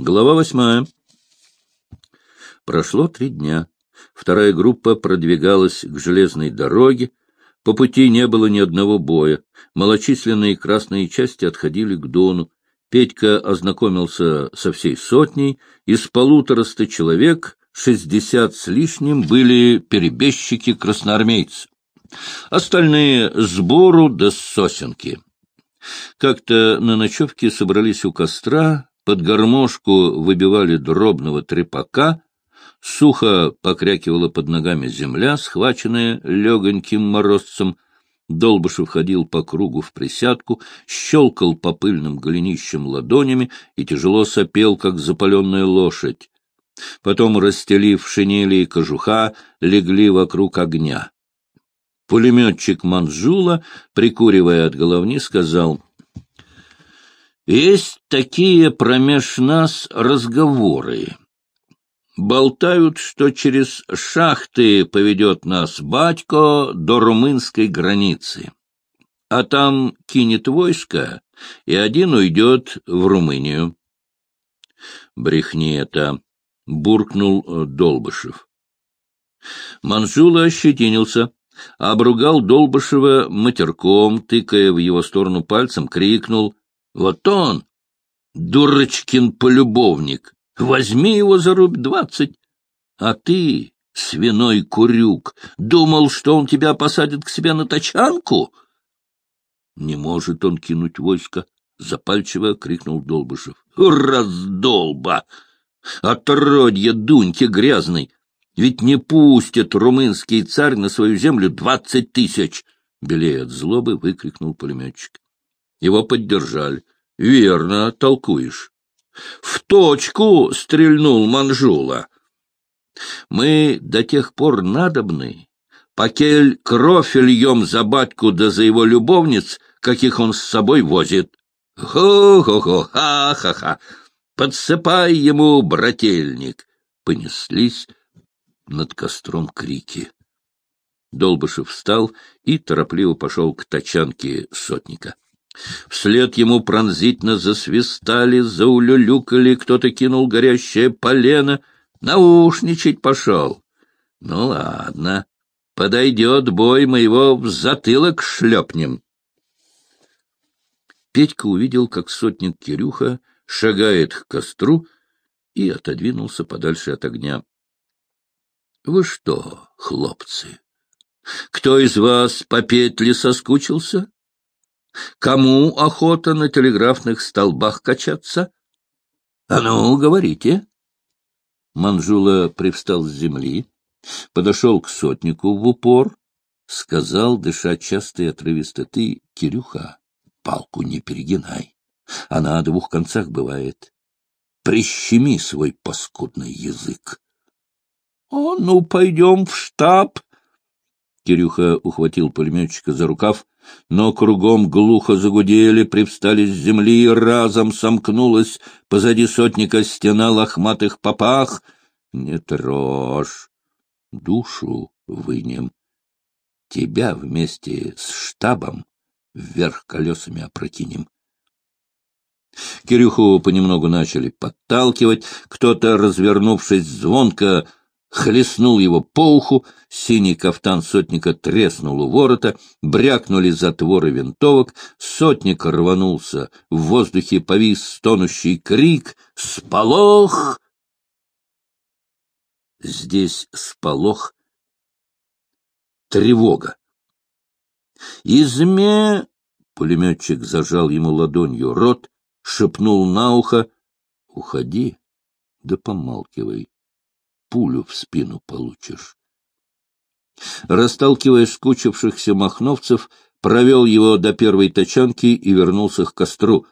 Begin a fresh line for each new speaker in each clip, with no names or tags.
Глава восьмая. Прошло три дня. Вторая группа продвигалась к железной дороге. По пути не было ни одного боя. Малочисленные красные части отходили к Дону. Петька ознакомился со всей сотней. Из полутораста человек шестьдесят с лишним были перебежчики-красноармейцы. Остальные — сбору до сосенки. Как-то на ночевке собрались у костра, под гармошку выбивали дробного трепака, сухо покрякивала под ногами земля, схваченная легоньким морозцем. Долбышев ходил по кругу в присядку, щелкал по пыльным голенищам ладонями и тяжело сопел, как запаленная лошадь. Потом, расстелив шинели и кожуха, легли вокруг огня. Пулеметчик Манжула, прикуривая от головни, сказал — есть такие промеж нас разговоры. Болтают, что через шахты поведет нас батько до румынской границы. А там кинет войско, и один уйдет в Румынию. Брехни это, — буркнул Долбышев. Манжула ощетинился, обругал Долбышева матерком, тыкая в его сторону пальцем, крикнул вот он, дурочкин полюбовник, возьми его за рубь двадцать. А ты, свиной курюк, думал, что он тебя посадит к себе на тачанку? Не может он кинуть войско, — запальчиво крикнул Долбышев. Раздолба! Отродье Дуньки грязный! Ведь не пустит румынский царь на свою землю двадцать тысяч! Белея от злобы выкрикнул пулеметчик. Его поддержали. — Верно толкуешь. — В точку стрельнул Манжула. — Мы до тех пор надобны, покель кровь льем за батьку да за его любовниц, каких он с собой возит. Хо-хо-хо, ха-ха-ха! Подсыпай ему, брательник! Понеслись над костром крики. Долбышев встал и торопливо пошел к тачанке сотника. Вслед ему пронзительно засвистали, заулюлюкали, кто-то кинул горящее полено, наушничать пошел. Ну ладно, подойдет бой, мы его в затылок шлепнем. Петька увидел, как сотник Кирюха шагает к костру и отодвинулся подальше от огня. — Вы что, хлопцы, кто из вас по петле соскучился? Кому охота на телеграфных столбах качаться? — А ну, говорите. Манжула привстал с земли, подошел к сотнику в упор, сказал, дыша часто и отрывисто, — Ты, Кирюха, палку не перегинай. Она о двух концах бывает. Прищеми свой паскудный язык. — О, ну, пойдем в штаб, Кирюха ухватил пулеметчика за рукав, но кругом глухо загудели, привстали с земли, и разом сомкнулась позади сотника стена лохматых попах. Не трожь, душу вынем. Тебя вместе с штабом вверх колесами опрокинем. Кирюху понемногу начали подталкивать, кто-то, развернувшись звонко, хлестнул его по уху, синий кафтан сотника треснул у ворота, брякнули затворы винтовок, сотник рванулся, в воздухе повис стонущий крик «Сполох!» Здесь сполох, тревога. «Изме!» — пулеметчик зажал ему ладонью рот, шепнул на ухо «Уходи, да помалкивай» пулю в спину получишь. Расталкивая скучившихся махновцев, провел его до первой тачанки и вернулся к костру.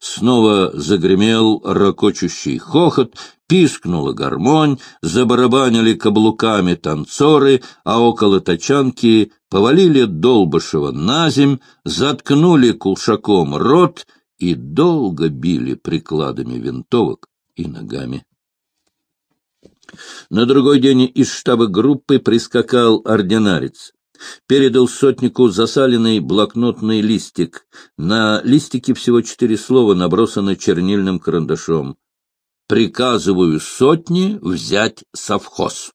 Снова загремел ракочущий хохот, пискнула гармонь, забарабанили каблуками танцоры, а около тачанки повалили Долбышева на земь, заткнули кулшаком рот и долго били прикладами винтовок и ногами. На другой день из штаба группы прискакал ординарец. Передал сотнику засаленный блокнотный листик. На листике всего четыре слова, набросаны чернильным карандашом. приказываю сотни взять совхоз.